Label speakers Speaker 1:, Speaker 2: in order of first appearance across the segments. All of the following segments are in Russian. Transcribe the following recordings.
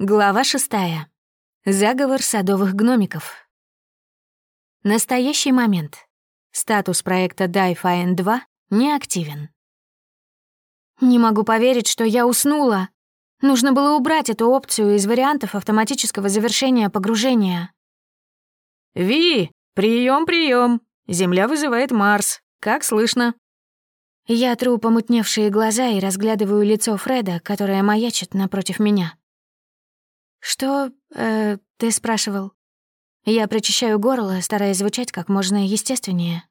Speaker 1: Глава шестая. Заговор садовых гномиков. Настоящий момент. Статус проекта DiFine 2 не активен. Не могу поверить, что я уснула. Нужно было убрать эту опцию из вариантов автоматического завершения погружения.
Speaker 2: «Ви, прием, прием! Земля вызывает Марс. Как слышно?»
Speaker 1: Я тру помутневшие глаза и разглядываю лицо Фреда, которое маячит напротив меня. «Что, э, ты спрашивал?» Я прочищаю горло, стараясь звучать как можно естественнее.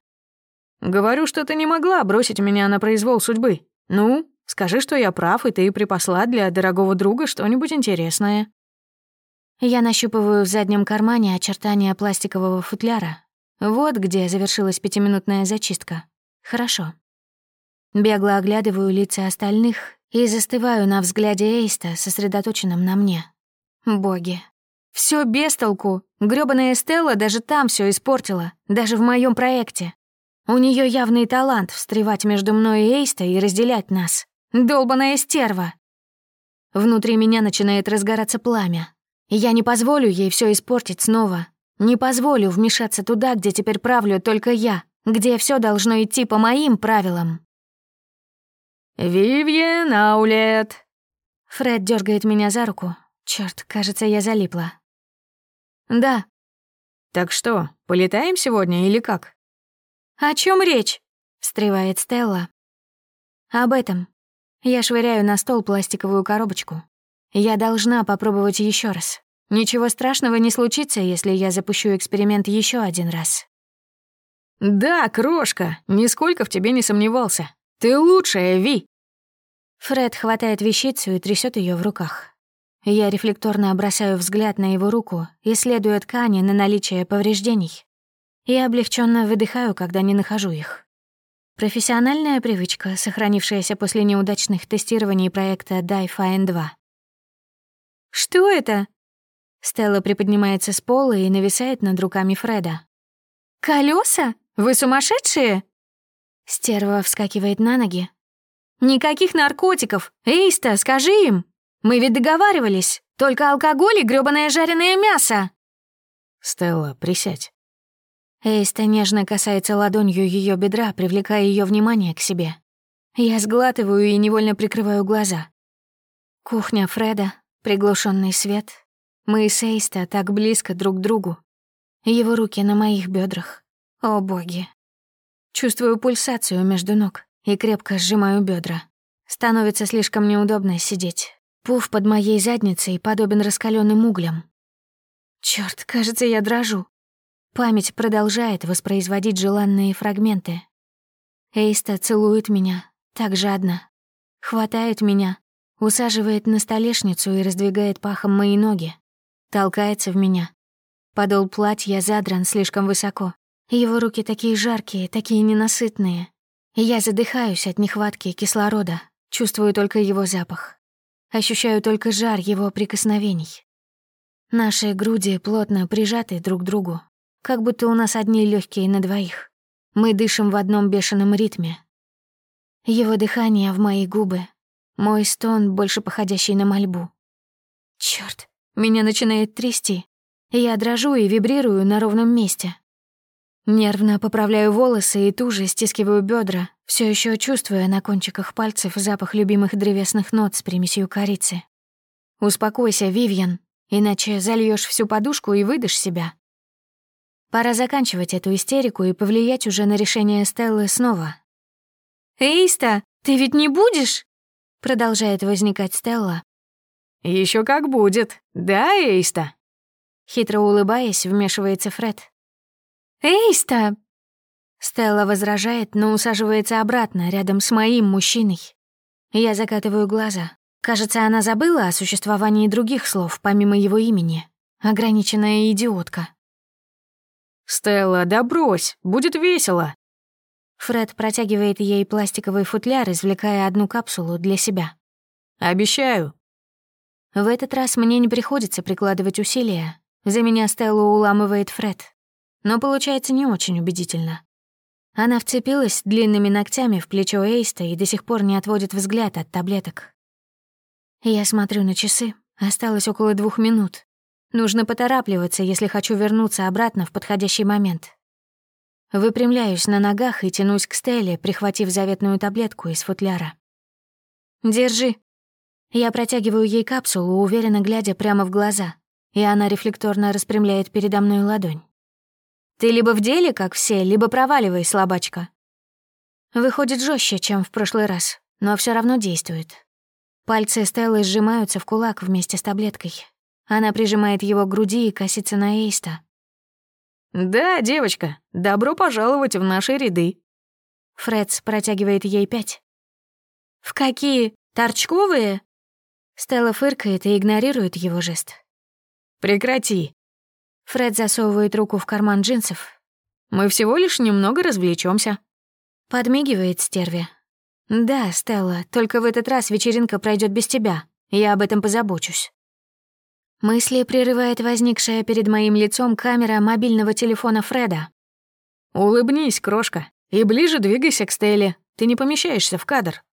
Speaker 2: «Говорю, что ты не могла бросить меня на произвол судьбы. Ну, скажи, что я прав, и ты припасла для дорогого друга что-нибудь интересное».
Speaker 1: Я нащупываю в заднем кармане очертания пластикового футляра. Вот где завершилась пятиминутная зачистка. Хорошо. Бегло оглядываю лица остальных и застываю на взгляде Эйста, сосредоточенном на мне. Боги. Все без толку. Грёбаная Стелла даже там все испортила, даже в моем проекте. У нее явный талант встревать между мной и Эйста и разделять нас. Долбаная стерва. Внутри меня начинает разгораться пламя. Я не позволю ей все испортить снова. Не позволю вмешаться туда, где теперь правлю только я, где все должно идти по моим правилам.
Speaker 2: «Вивьен Аулет!»
Speaker 1: Фред дергает меня за руку, Черт, кажется, я залипла. Да.
Speaker 2: Так что, полетаем сегодня или как?
Speaker 1: О чем речь? встревает Стелла. Об этом. Я швыряю на стол пластиковую коробочку. Я должна попробовать еще раз. Ничего страшного не случится, если я запущу эксперимент еще один раз.
Speaker 2: Да, крошка, нисколько в тебе не сомневался. Ты лучшая, Ви.
Speaker 1: Фред хватает вещицу и трясет ее в руках. Я рефлекторно бросаю взгляд на его руку, исследуя ткани на наличие повреждений. И облегченно выдыхаю, когда не нахожу их. Профессиональная привычка, сохранившаяся после неудачных тестирований проекта DiFine 2. «Что это?» Стелла приподнимается с пола и нависает над руками Фреда. «Колёса? Вы сумасшедшие?» Стерва вскакивает на ноги. «Никаких наркотиков! Эйста, скажи им!» Мы ведь договаривались. Только алкоголь и грёбаное жареное мясо.
Speaker 2: Стелла, присядь.
Speaker 1: Эйста нежно касается ладонью ее бедра, привлекая ее внимание к себе. Я сглатываю и невольно прикрываю глаза. Кухня Фреда, приглушенный свет. Мы с Эйста так близко друг к другу. Его руки на моих бедрах. О, боги. Чувствую пульсацию между ног и крепко сжимаю бедра. Становится слишком неудобно сидеть. Пуф под моей задницей подобен раскаленным углям. Черт, кажется, я дрожу. Память продолжает воспроизводить желанные фрагменты. Эйста целует меня, так жадно. Хватает меня, усаживает на столешницу и раздвигает пахом мои ноги. Толкается в меня. Подол платья задран слишком высоко. Его руки такие жаркие, такие ненасытные. я задыхаюсь от нехватки кислорода, чувствую только его запах. Ощущаю только жар его прикосновений. Наши груди плотно прижаты друг к другу, как будто у нас одни легкие на двоих. Мы дышим в одном бешеном ритме. Его дыхание в мои губы, мой стон, больше походящий на мольбу. Черт, меня начинает трясти. Я дрожу и вибрирую на ровном месте. Нервно поправляю волосы и туже стискиваю бедра, все еще чувствуя на кончиках пальцев запах любимых древесных нот с примесью корицы. «Успокойся, Вивьен, иначе зальешь всю подушку и выдашь себя». Пора заканчивать эту истерику и повлиять уже на решение Стеллы снова. «Эйста, ты ведь не будешь?» Продолжает возникать Стелла.
Speaker 2: Еще как будет, да, Эйста?»
Speaker 1: Хитро улыбаясь, вмешивается Фред. «Эйста!» Стелла возражает, но усаживается обратно, рядом с моим мужчиной. Я закатываю глаза. Кажется, она забыла о существовании других слов, помимо его имени. Ограниченная идиотка.
Speaker 2: «Стелла, да брось, будет весело!»
Speaker 1: Фред протягивает ей пластиковый футляр, извлекая одну капсулу для себя.
Speaker 2: «Обещаю».
Speaker 1: В этот раз мне не приходится прикладывать усилия. За меня Стеллу уламывает Фред но получается не очень убедительно. Она вцепилась длинными ногтями в плечо Эйста и до сих пор не отводит взгляд от таблеток. Я смотрю на часы, Осталось около двух минут. Нужно поторапливаться, если хочу вернуться обратно в подходящий момент. Выпрямляюсь на ногах и тянусь к Стелле, прихватив заветную таблетку из футляра. «Держи». Я протягиваю ей капсулу, уверенно глядя прямо в глаза, и она рефлекторно распрямляет передо мной ладонь. «Ты либо в деле, как все, либо проваливай, слабачка». Выходит жестче, чем в прошлый раз, но все равно действует. Пальцы Стеллы сжимаются в кулак вместе с таблеткой. Она прижимает его к груди и косится на Эйста.
Speaker 2: «Да, девочка, добро пожаловать в наши ряды».
Speaker 1: Фредс протягивает ей пять. «В какие? Торчковые?» Стелла фыркает и игнорирует его жест.
Speaker 2: «Прекрати».
Speaker 1: Фред засовывает руку в карман джинсов.
Speaker 2: «Мы всего лишь немного развлечемся.
Speaker 1: Подмигивает стерве. «Да, Стелла, только в этот раз вечеринка пройдет без тебя. Я об этом позабочусь». Мысли прерывает возникшая перед моим лицом камера мобильного телефона Фреда.
Speaker 2: «Улыбнись, крошка, и ближе двигайся к Стелле. Ты не помещаешься в кадр».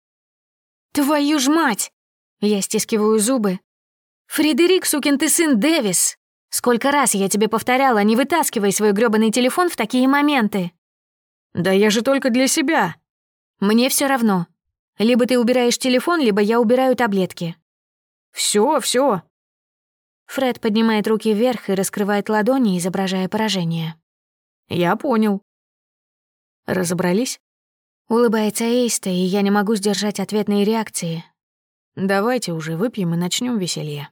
Speaker 1: «Твою ж мать!» Я стискиваю зубы. «Фредерик, сукин ты сын Дэвис! Сколько раз я тебе повторяла, не вытаскивай свой грёбаный телефон в такие моменты!»
Speaker 2: «Да я же только для себя!»
Speaker 1: Мне все равно. Либо ты убираешь телефон, либо я убираю таблетки.
Speaker 2: Все, все.
Speaker 1: Фред поднимает руки вверх и раскрывает ладони, изображая поражение.
Speaker 2: Я понял. Разобрались?
Speaker 1: Улыбается Эйста, и я не могу сдержать ответные реакции.
Speaker 2: Давайте уже выпьем и начнем веселье.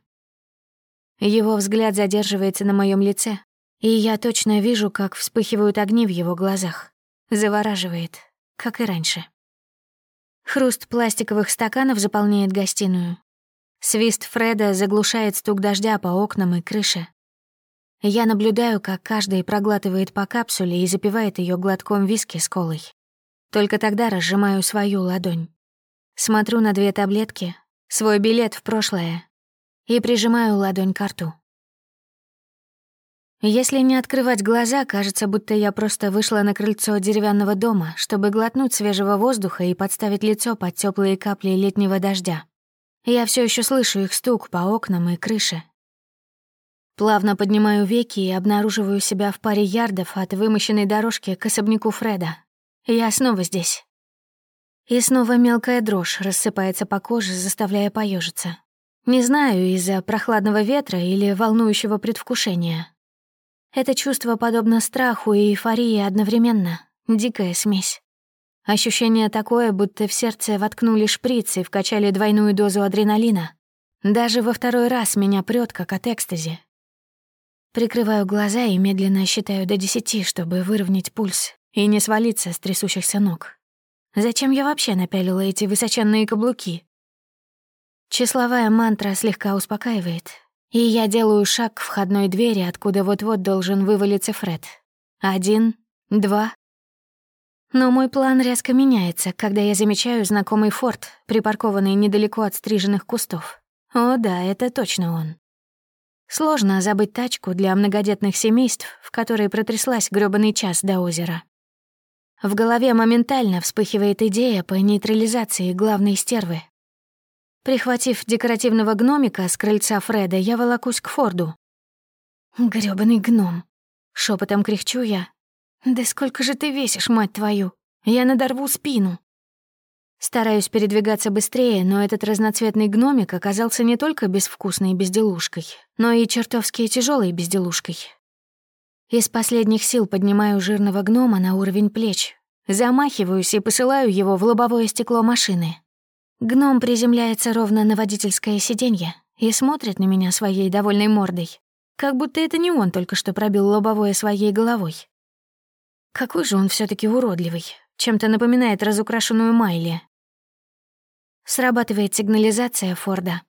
Speaker 1: Его взгляд задерживается на моем лице, и я точно вижу, как вспыхивают огни в его глазах. Завораживает, как и раньше. Хруст пластиковых стаканов заполняет гостиную. Свист Фреда заглушает стук дождя по окнам и крыше. Я наблюдаю, как каждый проглатывает по капсуле и запивает ее глотком виски с колой. Только тогда разжимаю свою ладонь. Смотрю на две таблетки, свой билет в прошлое и прижимаю ладонь к рту. Если не открывать глаза, кажется, будто я просто вышла на крыльцо деревянного дома, чтобы глотнуть свежего воздуха и подставить лицо под теплые капли летнего дождя. Я все еще слышу их стук по окнам и крыше. Плавно поднимаю веки и обнаруживаю себя в паре ярдов от вымощенной дорожки к особняку Фреда. Я снова здесь. И снова мелкая дрожь рассыпается по коже, заставляя поежиться. Не знаю, из-за прохладного ветра или волнующего предвкушения. Это чувство подобно страху и эйфории одновременно. Дикая смесь. Ощущение такое, будто в сердце воткнули шприц и вкачали двойную дозу адреналина. Даже во второй раз меня прёт, как от экстази. Прикрываю глаза и медленно считаю до десяти, чтобы выровнять пульс и не свалиться с трясущихся ног. Зачем я вообще напялила эти высоченные каблуки? Числовая мантра слегка успокаивает, и я делаю шаг к входной двери, откуда вот-вот должен вывалиться Фред. Один, два. Но мой план резко меняется, когда я замечаю знакомый форт, припаркованный недалеко от стриженных кустов. О да, это точно он. Сложно забыть тачку для многодетных семейств, в которой протряслась грёбаный час до озера. В голове моментально вспыхивает идея по нейтрализации главной стервы, Прихватив декоративного гномика с крыльца Фреда, я волокусь к Форду. «Грёбаный гном!» — шепотом кряхчу я. «Да сколько же ты весишь, мать твою! Я надорву спину!» Стараюсь передвигаться быстрее, но этот разноцветный гномик оказался не только безвкусной безделушкой, но и чертовски тяжелой безделушкой. Из последних сил поднимаю жирного гнома на уровень плеч, замахиваюсь и посылаю его в лобовое стекло машины. Гном приземляется ровно на водительское сиденье и смотрит на меня своей довольной мордой, как будто это не он только что пробил лобовое своей головой. Какой же он все таки уродливый, чем-то напоминает разукрашенную Майли. Срабатывает сигнализация Форда.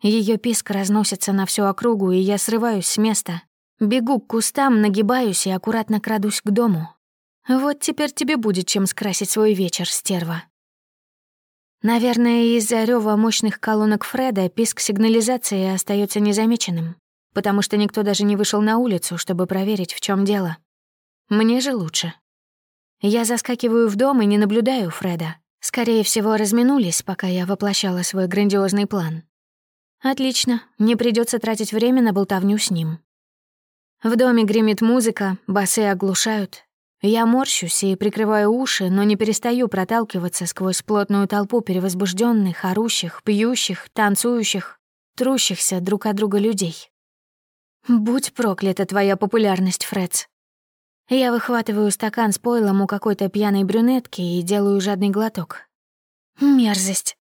Speaker 1: Ее писк разносится на всю округу, и я срываюсь с места. Бегу к кустам, нагибаюсь и аккуратно крадусь к дому. Вот теперь тебе будет чем скрасить свой вечер, стерва. Наверное, из-за рёва мощных колонок Фреда писк сигнализации остается незамеченным, потому что никто даже не вышел на улицу, чтобы проверить, в чем дело. Мне же лучше. Я заскакиваю в дом и не наблюдаю Фреда. Скорее всего, разминулись, пока я воплощала свой грандиозный план. Отлично, не придется тратить время на болтовню с ним. В доме гремит музыка, басы оглушают. Я морщусь и прикрываю уши, но не перестаю проталкиваться сквозь плотную толпу перевозбужденных, орущих, пьющих, танцующих, трущихся друг от друга людей. Будь проклята твоя популярность, Фредс. Я выхватываю стакан с пойлом у какой-то пьяной брюнетки и делаю жадный глоток. Мерзость.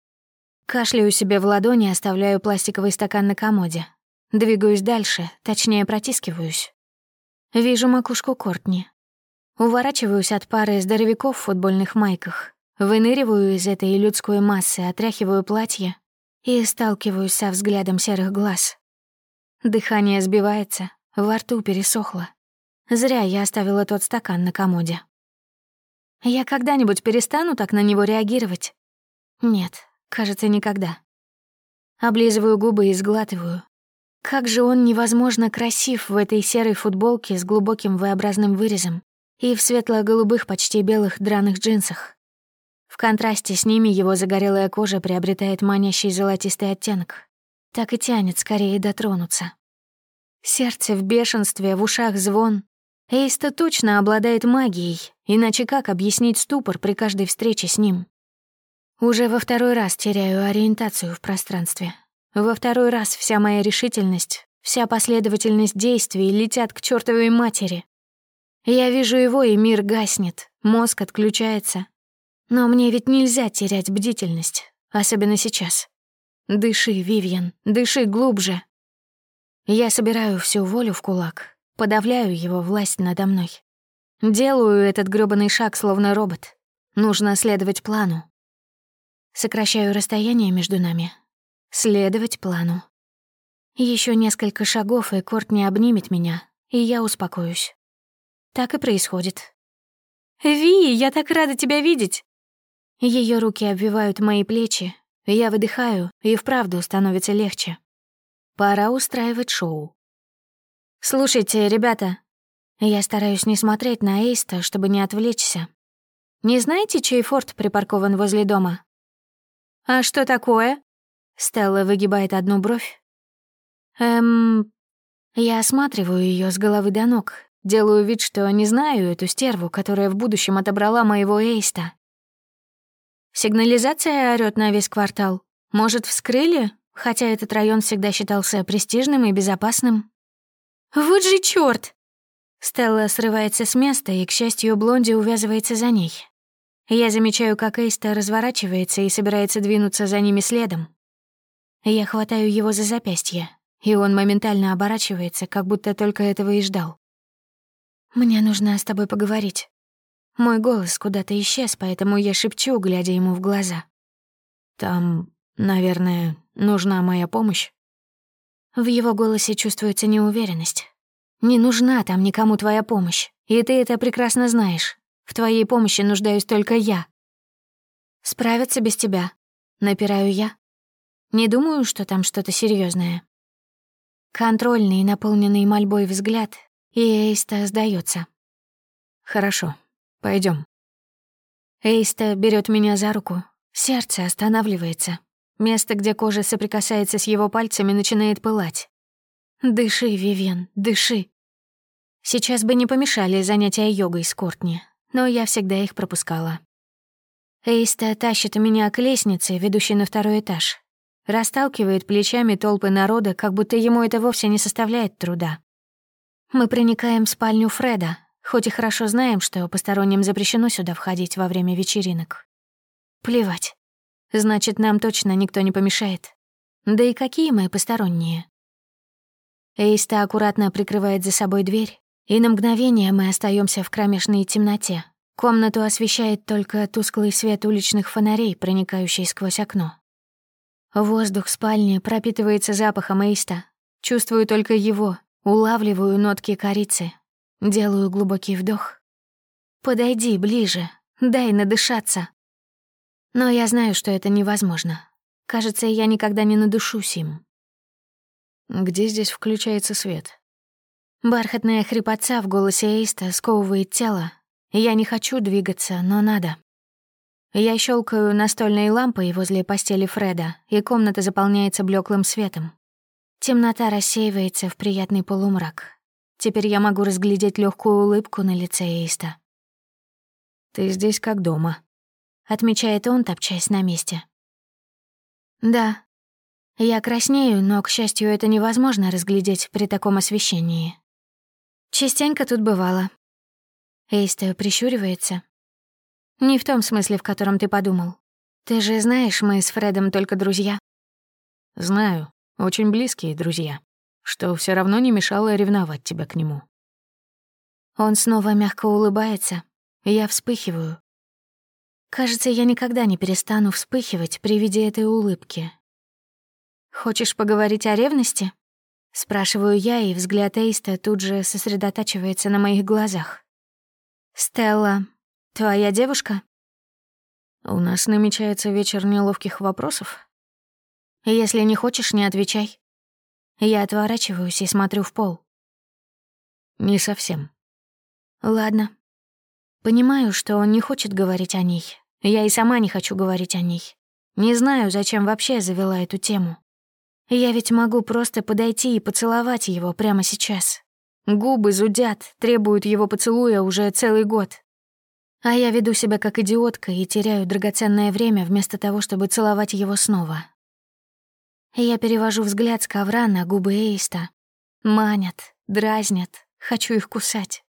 Speaker 1: Кашляю себе в ладони, оставляю пластиковый стакан на комоде. Двигаюсь дальше, точнее, протискиваюсь. Вижу макушку Кортни. Уворачиваюсь от пары здоровяков в футбольных майках. Выныриваю из этой людской массы, отряхиваю платье и сталкиваюсь со взглядом серых глаз. Дыхание сбивается, во рту пересохло. Зря я оставила тот стакан на комоде. Я когда-нибудь перестану так на него реагировать? Нет, кажется, никогда. Облизываю губы и сглатываю. Как же он невозможно красив в этой серой футболке с глубоким V-образным вырезом и в светло-голубых, почти белых драных джинсах. В контрасте с ними его загорелая кожа приобретает манящий золотистый оттенок. Так и тянет скорее дотронуться. Сердце в бешенстве, в ушах звон. Эйста точно обладает магией, иначе как объяснить ступор при каждой встрече с ним? Уже во второй раз теряю ориентацию в пространстве. Во второй раз вся моя решительность, вся последовательность действий летят к чертовой матери. Я вижу его, и мир гаснет, мозг отключается. Но мне ведь нельзя терять бдительность, особенно сейчас. Дыши, Вивьен, дыши глубже. Я собираю всю волю в кулак, подавляю его власть надо мной. Делаю этот грёбаный шаг, словно робот. Нужно следовать плану, Сокращаю расстояние между нами. Следовать плану. Еще несколько шагов, и Корт не обнимет меня, и я успокоюсь. Так и происходит. «Ви, я так рада тебя видеть!» Ее руки обвивают мои плечи, я выдыхаю, и вправду становится легче. Пора устраивать шоу. «Слушайте, ребята...» Я стараюсь не смотреть на Эйста, чтобы не отвлечься. «Не знаете, чей форт припаркован возле дома?» «А что такое?» Стелла выгибает одну бровь. «Эм...» Я осматриваю ее с головы до ног, делаю вид, что не знаю эту стерву, которая в будущем отобрала моего Эйста. Сигнализация орёт на весь квартал. Может, вскрыли? Хотя этот район всегда считался престижным и безопасным. «Вот же чёрт!» Стелла срывается с места, и, к счастью, Блонди увязывается за ней. Я замечаю, как Эйста разворачивается и собирается двинуться за ними следом. Я хватаю его за запястье, и он моментально оборачивается, как будто только этого и ждал. «Мне нужно с тобой поговорить». Мой голос куда-то исчез, поэтому я шепчу, глядя ему в глаза. «Там, наверное, нужна моя помощь?» В его голосе чувствуется неуверенность. «Не нужна там никому твоя помощь, и ты это прекрасно знаешь. В твоей помощи нуждаюсь только я. Справиться без тебя, напираю я. Не думаю, что там что-то серьезное. Контрольный, наполненный мольбой взгляд, и Эйста сдается. Хорошо, пойдем. Эйста берет меня за руку. Сердце останавливается. Место, где кожа соприкасается с его пальцами, начинает пылать. Дыши, Вивен, дыши. Сейчас бы не помешали занятия йогой с Кортни но я всегда их пропускала. Эйста тащит меня к лестнице, ведущей на второй этаж. Расталкивает плечами толпы народа, как будто ему это вовсе не составляет труда. Мы проникаем в спальню Фреда, хоть и хорошо знаем, что посторонним запрещено сюда входить во время вечеринок. Плевать. Значит, нам точно никто не помешает. Да и какие мы посторонние? Эйста аккуратно прикрывает за собой дверь, и на мгновение мы остаемся в кромешной темноте. Комнату освещает только тусклый свет уличных фонарей, проникающий сквозь окно. Воздух спальни пропитывается запахом эйста. Чувствую только его, улавливаю нотки корицы. Делаю глубокий вдох. «Подойди ближе, дай надышаться». Но я знаю, что это невозможно. Кажется, я никогда не надушусь им.
Speaker 2: Где здесь включается свет?
Speaker 1: Бархатная хрипотца в голосе Эйста сковывает тело. Я не хочу двигаться, но надо. Я щелкаю настольной лампой возле постели Фреда, и комната заполняется блеклым светом. Темнота рассеивается в приятный полумрак. Теперь я могу разглядеть легкую улыбку на лице Эйста.
Speaker 2: «Ты здесь как дома», —
Speaker 1: отмечает он, топчась на месте. «Да. Я краснею, но, к счастью, это невозможно разглядеть при таком освещении. Частенько тут бывало». Эйста прищуривается. «Не в том смысле, в котором ты подумал. Ты же знаешь, мы с Фредом только друзья».
Speaker 2: «Знаю. Очень близкие друзья. Что все равно не мешало ревновать тебя к нему».
Speaker 1: Он снова мягко улыбается, я вспыхиваю. Кажется, я никогда не перестану вспыхивать при виде этой улыбки. «Хочешь поговорить о ревности?» Спрашиваю я, и взгляд Эйста тут же сосредотачивается на моих глазах. «Стелла, твоя девушка?»
Speaker 2: «У нас намечается вечер неловких вопросов?»
Speaker 1: «Если не хочешь, не отвечай». Я отворачиваюсь и смотрю в пол.
Speaker 2: «Не совсем».
Speaker 1: «Ладно, Понимаю, что он не хочет говорить о ней. Я и сама не хочу говорить о ней. Не знаю, зачем вообще завела эту тему. Я ведь могу просто подойти и поцеловать его прямо сейчас. Губы зудят, требуют его поцелуя уже целый год. А я веду себя как идиотка и теряю драгоценное время вместо того, чтобы целовать его снова. Я перевожу взгляд с ковра на губы Эйста. Манят, дразнят, хочу их кусать.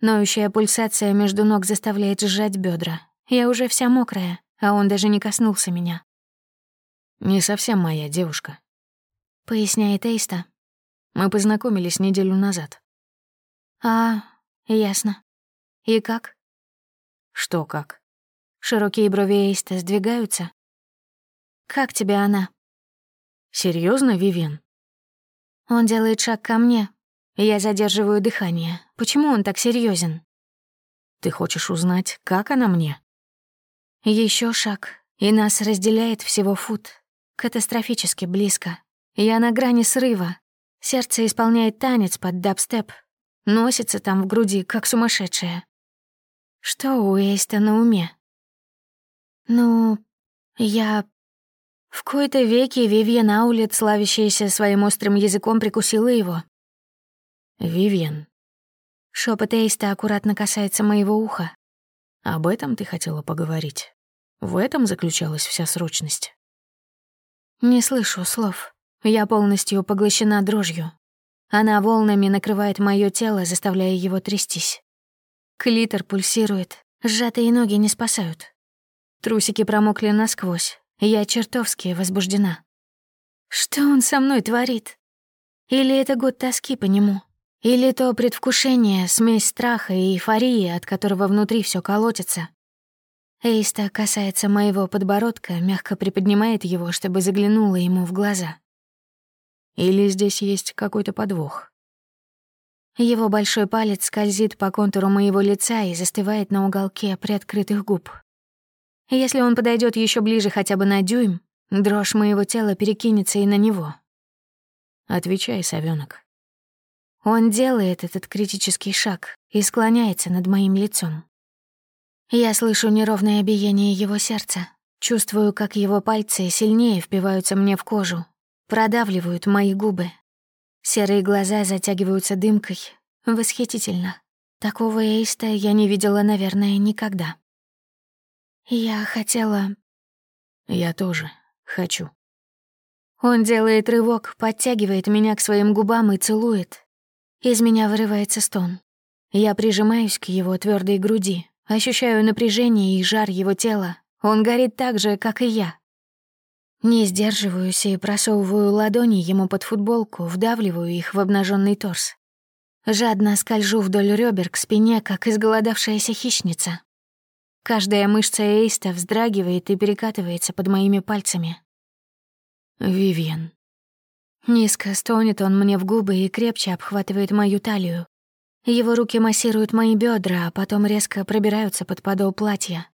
Speaker 1: Ноющая пульсация между ног заставляет сжать бедра. Я уже вся мокрая, а он даже не коснулся меня.
Speaker 2: «Не совсем моя девушка», —
Speaker 1: поясняет Эйста.
Speaker 2: «Мы познакомились неделю назад».
Speaker 1: «А, ясно. И как?»
Speaker 2: «Что как?»
Speaker 1: Широкие брови Эйста сдвигаются. «Как тебе она?»
Speaker 2: Серьезно, Вивен?»
Speaker 1: Он делает шаг ко мне, я задерживаю дыхание. Почему он так серьезен?
Speaker 2: Ты хочешь узнать, как она мне?
Speaker 1: Еще шаг, и нас разделяет всего фут. Катастрофически близко. Я на грани срыва. Сердце исполняет танец под дабстеп. Носится там в груди, как сумасшедшая. Что у Эйста на уме? Ну, я... В кои-то веке Вивьен Аулет, славящаяся своим острым языком, прикусила его.
Speaker 2: «Вивьен».
Speaker 1: Шепот Эйста аккуратно касается моего уха.
Speaker 2: «Об этом ты хотела поговорить? В этом заключалась вся срочность?»
Speaker 1: Не слышу слов. Я полностью поглощена дрожью. Она волнами накрывает моё тело, заставляя его трястись. Клитор пульсирует, сжатые ноги не спасают. Трусики промокли насквозь, я чертовски возбуждена. Что он со мной творит? Или это год тоски по нему? Или то предвкушение, смесь страха и эйфории, от которого внутри все колотится. Эйста касается моего подбородка, мягко приподнимает его, чтобы заглянула ему в глаза.
Speaker 2: Или здесь есть какой-то подвох?
Speaker 1: Его большой палец скользит по контуру моего лица и застывает на уголке приоткрытых губ. Если он подойдет еще ближе хотя бы на дюйм, дрожь моего тела перекинется и на него.
Speaker 2: Отвечай, совёнок.
Speaker 1: Он делает этот критический шаг и склоняется над моим лицом. Я слышу неровное биение его сердца, чувствую, как его пальцы сильнее впиваются мне в кожу, продавливают мои губы. Серые глаза затягиваются дымкой. Восхитительно. Такого эйста я не видела, наверное, никогда. Я хотела...
Speaker 2: Я тоже хочу.
Speaker 1: Он делает рывок, подтягивает меня к своим губам и целует, из меня вырывается стон. Я прижимаюсь к его твердой груди, ощущаю напряжение и жар его тела. Он горит так же, как и я. Не сдерживаюсь и просовываю ладони ему под футболку, вдавливаю их в обнаженный торс. Жадно скольжу вдоль ребер к спине, как изголодавшаяся хищница. Каждая мышца Эйста вздрагивает и перекатывается под моими пальцами.
Speaker 2: «Вивьен»,
Speaker 1: Низко стонет он мне в губы и крепче обхватывает мою талию. Его руки массируют мои бедра, а потом резко пробираются под подол платья.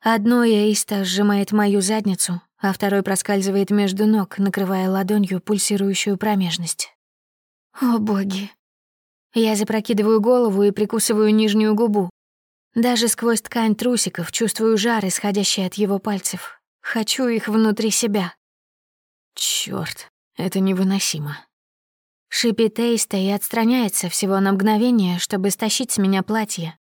Speaker 1: Одно Эйста сжимает мою задницу, а второй проскальзывает между ног, накрывая ладонью пульсирующую промежность. О, боги. Я запрокидываю голову и прикусываю нижнюю губу. Даже сквозь ткань трусиков чувствую жар, исходящий от его пальцев. Хочу их внутри себя.
Speaker 2: Чёрт, это невыносимо.
Speaker 1: Шипит Эйста и отстраняется всего на мгновение, чтобы стащить с меня платье.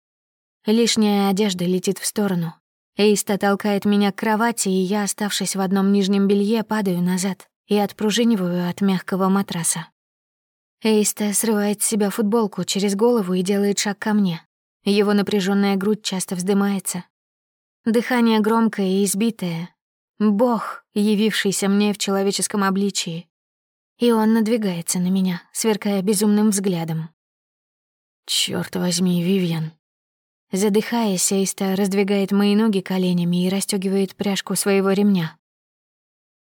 Speaker 1: Лишняя одежда летит в сторону. Эйста толкает меня к кровати, и я, оставшись в одном нижнем белье, падаю назад и отпружиниваю от мягкого матраса. Эйста срывает с себя футболку через голову и делает шаг ко мне. Его напряженная грудь часто вздымается. Дыхание громкое и избитое. Бог, явившийся мне в человеческом обличии. И он надвигается на меня, сверкая безумным взглядом.
Speaker 2: Черт возьми, Вивьен.
Speaker 1: Задыхаясь, Эйста раздвигает мои ноги коленями и расстегивает пряжку своего ремня.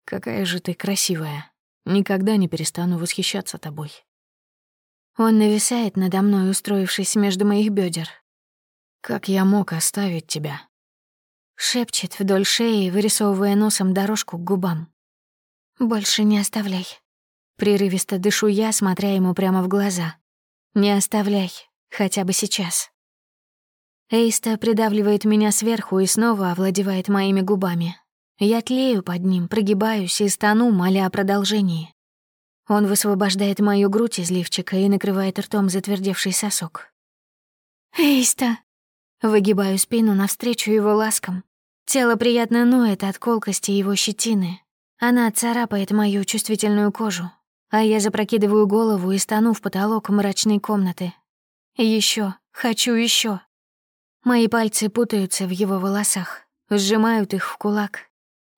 Speaker 2: Какая же ты красивая. Никогда не перестану восхищаться тобой.
Speaker 1: Он нависает надо мной, устроившись между моих бедер.
Speaker 2: Как я мог оставить тебя?
Speaker 1: Шепчет вдоль шеи, вырисовывая носом дорожку к губам. Больше не оставляй. Прерывисто дышу я, смотря ему прямо в глаза. Не оставляй, хотя бы сейчас. Эйста придавливает меня сверху и снова овладевает моими губами. Я тлею под ним, прогибаюсь и стану, моля о продолжении. Он высвобождает мою грудь из лифчика и накрывает ртом затвердевший сосок. «Эйста!» Выгибаю спину навстречу его ласкам. Тело приятно ноет от колкости его щетины. Она царапает мою чувствительную кожу, а я запрокидываю голову и стану в потолок мрачной комнаты. Еще, хочу еще. Мои пальцы путаются в его волосах, сжимают их в кулак.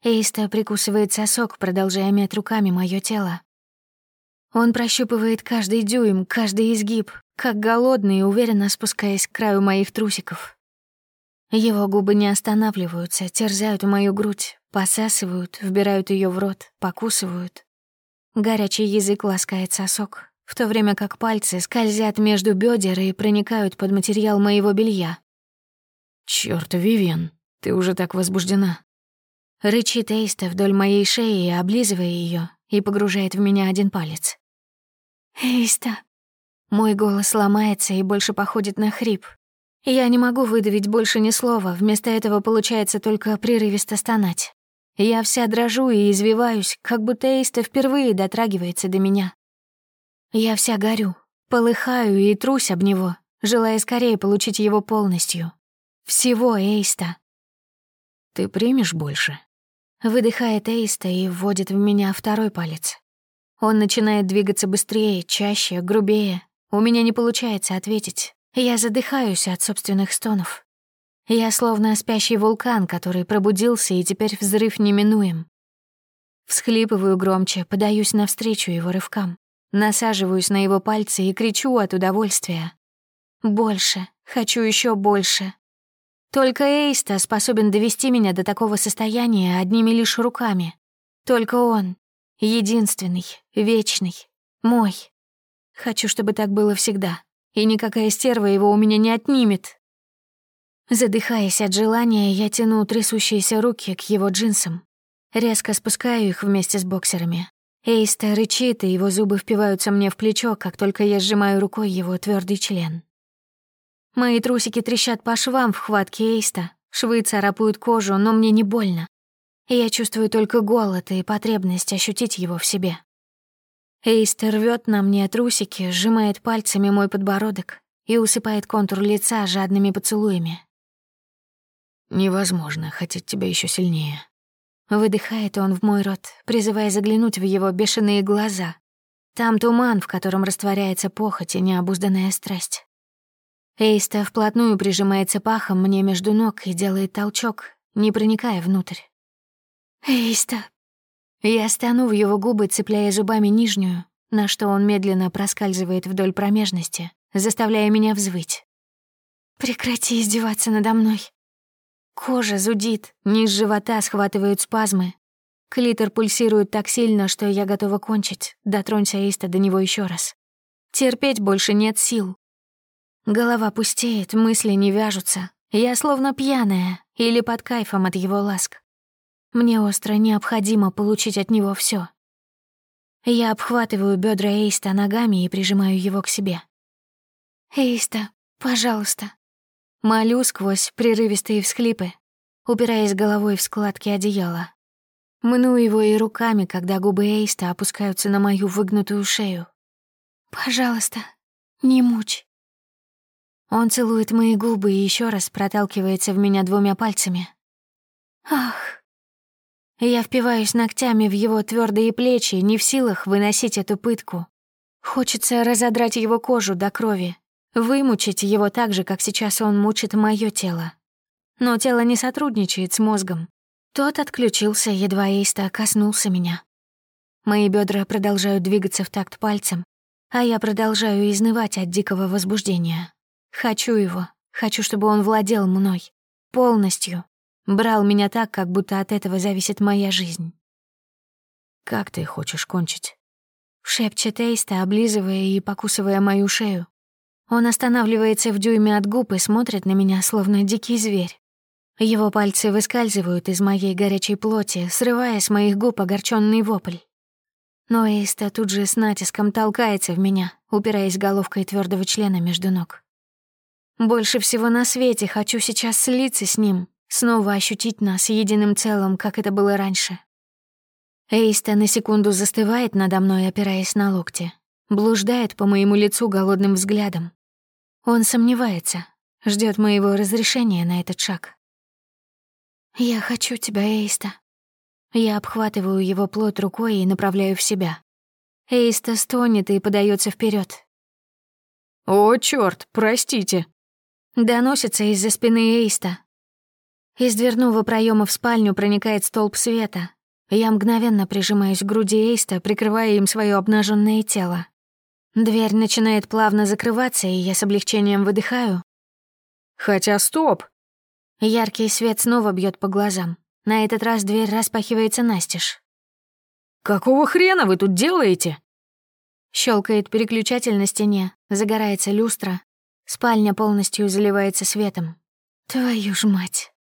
Speaker 1: Эйста прикусывает сосок, продолжая мять руками мое тело. Он прощупывает каждый дюйм, каждый изгиб, как голодный, уверенно спускаясь к краю моих трусиков. Его губы не останавливаются, терзают мою грудь, посасывают, вбирают ее в рот, покусывают. Горячий язык ласкает сосок, в то время как пальцы скользят между бедер и проникают под материал моего белья.
Speaker 2: Чёрт, Вивиан, ты уже так возбуждена.
Speaker 1: Рычит Эйста вдоль моей шеи, облизывая ее, и погружает в меня один палец. «Эйста». Мой голос ломается и больше походит на хрип. Я не могу выдавить больше ни слова, вместо этого получается только прерывисто стонать. Я вся дрожу и извиваюсь, как будто Эйста впервые дотрагивается до меня. Я вся горю, полыхаю и трусь об него, желая скорее получить его полностью. Всего Эйста.
Speaker 2: «Ты примешь больше?»
Speaker 1: Выдыхает Эйста и вводит в меня второй палец. Он начинает двигаться быстрее, чаще, грубее. У меня не получается ответить. Я задыхаюсь от собственных стонов. Я словно спящий вулкан, который пробудился, и теперь взрыв неминуем. Всхлипываю громче, подаюсь навстречу его рывкам. Насаживаюсь на его пальцы и кричу от удовольствия. Больше, хочу еще больше. Только Эйста способен довести меня до такого состояния одними лишь руками. Только он, Единственный, вечный, мой. Хочу, чтобы так было всегда, и никакая стерва его у меня не отнимет. Задыхаясь от желания, я тяну трясущиеся руки к его джинсам. Резко спускаю их вместе с боксерами. Эйста рычит, и его зубы впиваются мне в плечо, как только я сжимаю рукой его твердый член. Мои трусики трещат по швам в хватке Эйста, швы царапают кожу, но мне не больно я чувствую только голод и потребность ощутить его в себе. Эйстер рвет на мне трусики, сжимает пальцами мой подбородок и усыпает контур лица жадными поцелуями.
Speaker 2: «Невозможно хотеть тебя еще сильнее».
Speaker 1: Выдыхает он в мой рот, призывая заглянуть в его бешеные глаза. Там туман, в котором растворяется похоть и необузданная страсть. Эйста вплотную прижимается пахом мне между ног и делает толчок, не проникая внутрь. «Эйста». Я стану в его губы, цепляя зубами нижнюю, на что он медленно проскальзывает вдоль промежности, заставляя меня взвыть. «Прекрати издеваться надо мной». Кожа зудит, низ живота схватывают спазмы. Клитор пульсирует так сильно, что я готова кончить. Дотронься Эйста до него еще раз. Терпеть больше нет сил. Голова пустеет, мысли не вяжутся. Я словно пьяная или под кайфом от его ласк. Мне остро необходимо получить от него все. Я обхватываю бедра Эйста ногами и прижимаю его к себе. «Эйста, пожалуйста». Молю сквозь прерывистые всхлипы, упираясь головой в складки одеяла. Мну его и руками, когда губы Эйста опускаются на мою выгнутую шею. «Пожалуйста, не мучь». Он целует мои губы и еще раз проталкивается в меня двумя пальцами. Ах. Я впиваюсь ногтями в его твердые плечи, не в силах выносить эту пытку. Хочется разодрать его кожу до крови, вымучить его так же, как сейчас он мучит мое тело. Но тело не сотрудничает с мозгом. Тот отключился, едва Эйста коснулся меня. Мои бедра продолжают двигаться в такт пальцем, а я продолжаю изнывать от дикого возбуждения. Хочу его, хочу, чтобы он владел мной. Полностью. Брал меня так, как будто от этого зависит моя жизнь.
Speaker 2: «Как ты хочешь кончить?»
Speaker 1: Шепчет Эйста, облизывая и покусывая мою шею. Он останавливается в дюйме от губ и смотрит на меня, словно дикий зверь. Его пальцы выскальзывают из моей горячей плоти, срывая с моих губ огорченный вопль. Но Эйста тут же с натиском толкается в меня, упираясь головкой твердого члена между ног. Больше всего на свете хочу сейчас слиться с ним, снова ощутить нас единым целым, как это было раньше. Эйста на секунду застывает надо мной, опираясь на локти, блуждает по моему лицу голодным взглядом. Он сомневается, ждет моего разрешения на этот шаг. «Я хочу тебя, Эйста». Я обхватываю его плоть рукой и направляю в себя. Эйста стонет и подается вперед.
Speaker 2: «О, чёрт, простите!»
Speaker 1: Доносится из-за спины Эйста. Из дверного проема в спальню проникает столб света. Я мгновенно прижимаюсь к груди Эйста, прикрывая им свое обнаженное тело. Дверь начинает плавно закрываться, и я с облегчением выдыхаю.
Speaker 2: «Хотя стоп!»
Speaker 1: Яркий свет снова бьет по глазам. На этот раз дверь распахивается настежь.
Speaker 2: «Какого хрена вы тут делаете?»
Speaker 1: Щелкает переключатель на стене, загорается люстра. Спальня полностью заливается светом. Твою ж мать.